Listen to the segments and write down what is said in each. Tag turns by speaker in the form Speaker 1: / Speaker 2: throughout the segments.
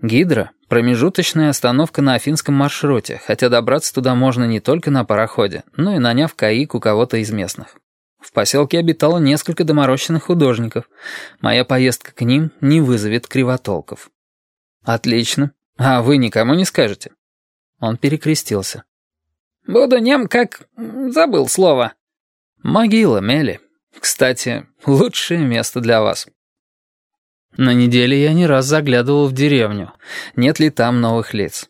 Speaker 1: Гидра — промежуточная остановка на афинском маршруте, хотя добраться туда можно не только на пароходе, но и наняв каик у кого-то из местных. В поселке обитало несколько доморощенных художников. Моя поездка к ним не вызовет кривотолков. «Отлично. А вы никому не скажете?» Он перекрестился.
Speaker 2: «Буду нем, как... забыл слово».
Speaker 1: «Могила, Мели. Кстати, лучшее место для вас». На неделе я не раз заглядывал в деревню, нет ли там новых лиц.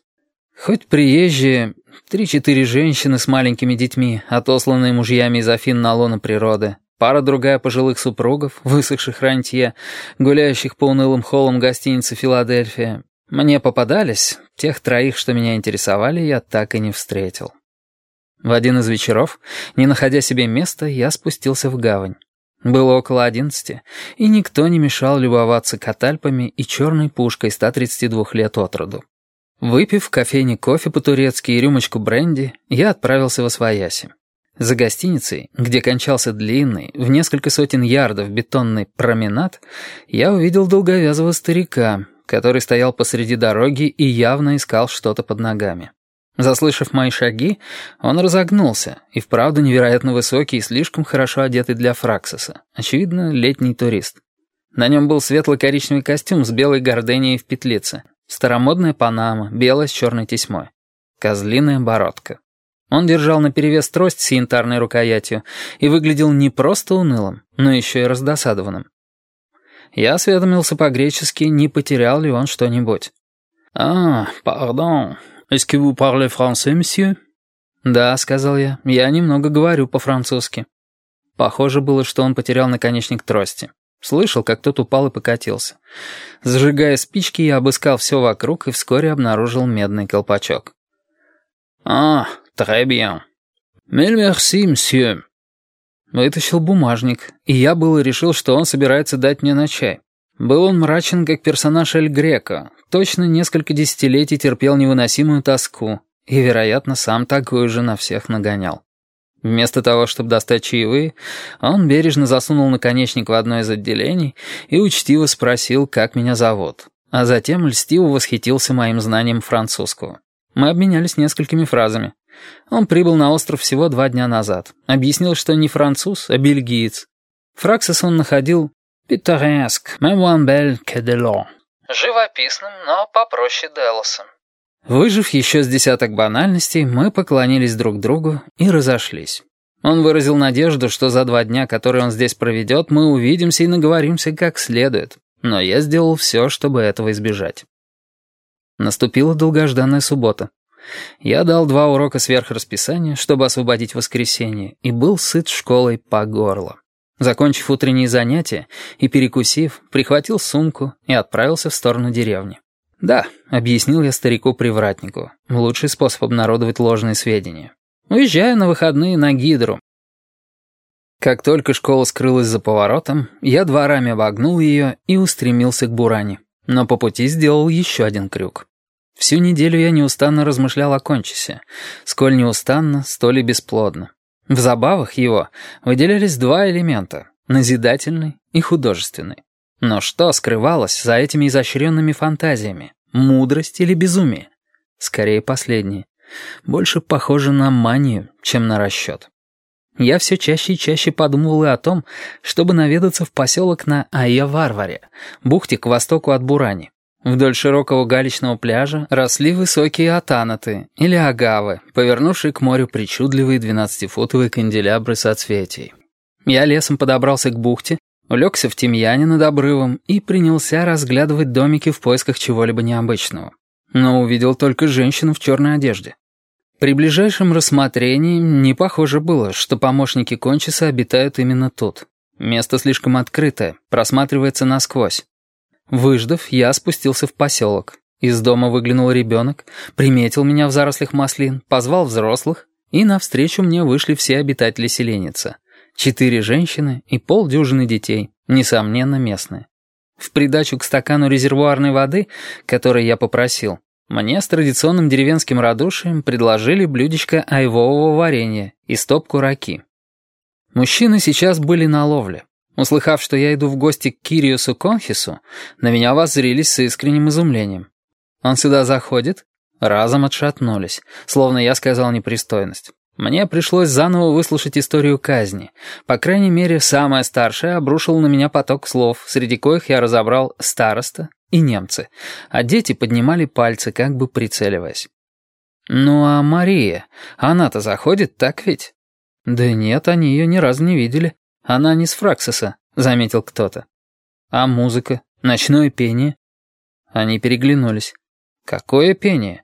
Speaker 1: Хоть приезжие, три-четыре женщины с маленькими детьми, отосланные мужьями из Афин на лоно природы, пара-другая пожилых супругов, высохших рантье, гуляющих по унылым холлам гостиницы «Филадельфия». Мне попадались, тех троих, что меня интересовали, я так и не встретил. В один из вечеров, не находя себе места, я спустился в гавань. Было около одиннадцати, и никто не мешал любоваться катальпами и черной пушкой 132 лет от роду. Выпив в кофейне кофе по-турецки и рюмочку бренди, я отправился в Освояси. За гостиницей, где кончался длинный, в несколько сотен ярдов бетонный променад, я увидел долговязого старика, который стоял посреди дороги и явно искал что-то под ногами. Заслышав мои шаги, он разогнулся, и вправду невероятно высокий и слишком хорошо одетый для Фраксиса. Очевидно, летний турист. На нем был светло-коричневый костюм с белой горденией в петлице, старомодная панама, белая с черной тесьмой, козлиная бородка. Он держал наперевес трость с янтарной рукоятью и выглядел не просто унылым, но еще и раздосадованным. Я осведомился по-гречески, не потерял ли он что-нибудь. «А, пардон, «Est-ce que vous parlez français, monsieur?» «Да», — сказал я, — «я немного говорю по-французски». Похоже было, что он потерял наконечник трости. Слышал, как тот упал и покатился. Зажигая спички, я обыскал все вокруг и вскоре обнаружил медный колпачок. «А, très bien. Mille merci, monsieur». Вытащил бумажник, и я было решил, что он собирается дать мне на чай. Был он мрачен, как персонаж Эль Греко, точно несколько десятилетий терпел невыносимую тоску и, вероятно, сам такую же на всех нагонял. Вместо того, чтобы достать чаевые, он бережно засунул наконечник в одно из отделений и учтиво спросил, как меня зовут, а затем льстиво восхитился моим знанием французского. Мы обменялись несколькими фразами. Он прибыл на остров всего два дня назад. Объяснил, что не француз, а бельгиец. Фраксис он находил Питтореск, mais бель кедело.
Speaker 2: Живописным, но попроще Делоса.
Speaker 1: Выжив еще с десяток банальностей, мы поклонились друг другу и разошлись. Он выразил надежду, что за два дня, которые он здесь проведет, мы увидимся и наговоримся как следует. Но я сделал все, чтобы этого избежать. Наступила долгожданная суббота. Я дал два урока сверхрасписания, чтобы освободить воскресенье, и был сыт школой по горло. Закончив утренние занятия и перекусив, прихватил сумку и отправился в сторону деревни. «Да», — объяснил я старику-привратнику, — «лучший способ обнародовать ложные сведения. Уезжаю на выходные на Гидру». Как только школа скрылась за поворотом, я дворами обогнул ее и устремился к Буране, но по пути сделал еще один крюк. Всю неделю я неустанно размышлял о Кончисе. Сколь неустанно, столь и бесплодно. В забавах его выделялись два элемента — назидательный и художественный. Но что скрывалось за этими изощренными фантазиями? Мудрость или безумие? Скорее последнее. Больше похоже на манию, чем на расчет. Я все чаще и чаще подумывал и о том, чтобы наведаться в поселок на Айя-Варваре, бухте к востоку от Бурани. Вдоль широкого галечного пляжа росли высокие атанаты, или агавы, повернувшие к морю причудливые двенадцатифутовые канделябры соцветий. Я лесом подобрался к бухте, улегся в тимьяне над обрывом и принялся разглядывать домики в поисках чего-либо необычного. Но увидел только женщину в черной одежде. При ближайшем рассмотрении не похоже было, что помощники Кончиса обитают именно тут. Место слишком открытое, просматривается насквозь. Выждав, я спустился в поселок. Из дома выглянул ребенок, приметил меня в зарослях маслин, позвал взрослых, и навстречу мне вышли все обитатели селеница. Четыре женщины и полдюжины детей, несомненно, местные. В придачу к стакану резервуарной воды, который я попросил, мне с традиционным деревенским радушием предложили блюдечко айвового варенья и стопку раки. Мужчины сейчас были на ловле. Услыхав, что я иду в гости к Кириусу Конхису, на меня воззрились с искренним изумлением. Он сюда заходит?» Разом отшатнулись, словно я сказал непристойность. Мне пришлось заново выслушать историю казни. По крайней мере, самая старшая обрушила на меня поток слов, среди коих я разобрал «староста» и «немцы», а дети поднимали пальцы, как бы прицеливаясь. «Ну а Мария? Она-то заходит, так ведь?» «Да нет, они ее ни разу не видели. Она не с Фраксиса», — заметил кто-то. «А музыка? Ночное пение?» Они переглянулись. «Какое пение?»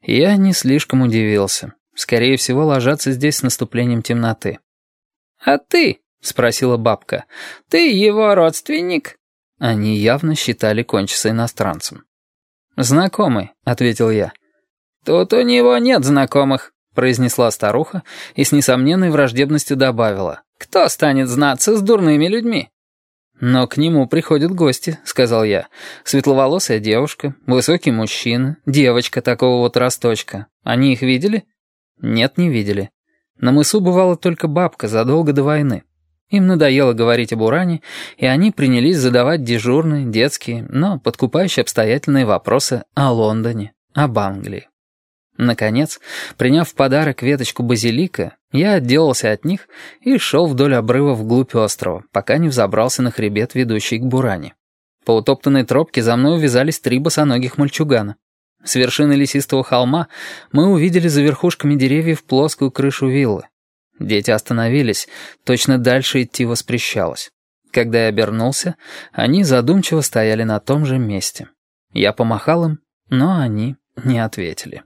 Speaker 1: Я не слишком удивился. Скорее всего, ложатся здесь с наступлением темноты.
Speaker 2: «А ты?» — спросила бабка. «Ты его родственник?»
Speaker 1: Они явно считали кончиса иностранцем. «Знакомый», — ответил я.
Speaker 2: «Тут у него нет знакомых», — произнесла
Speaker 1: старуха и с несомненной враждебностью добавила.
Speaker 2: «Кто станет знаться с дурными людьми?»
Speaker 1: «Но к нему приходят гости», — сказал я. «Светловолосая девушка, высокий мужчина, девочка такого вот росточка. Они их видели?» «Нет, не видели. На мысу бывала только бабка задолго до войны. Им надоело говорить об уране, и они принялись задавать дежурные, детские, но подкупающие обстоятельные вопросы о Лондоне, об Англии. Наконец, приняв в подарок веточку базилика, я отделался от них и шел вдоль обрыва вглубь острова, пока не взобрался на хребет, ведущий к Буране. По утоптанной тропке за мной увязались три босоногих мальчугана. С вершины лесистого холма мы увидели за верхушками деревьев плоскую крышу виллы. Дети остановились, точно дальше идти воспрещалось. Когда я обернулся, они задумчиво стояли на том же месте. Я помахал им, но они не ответили.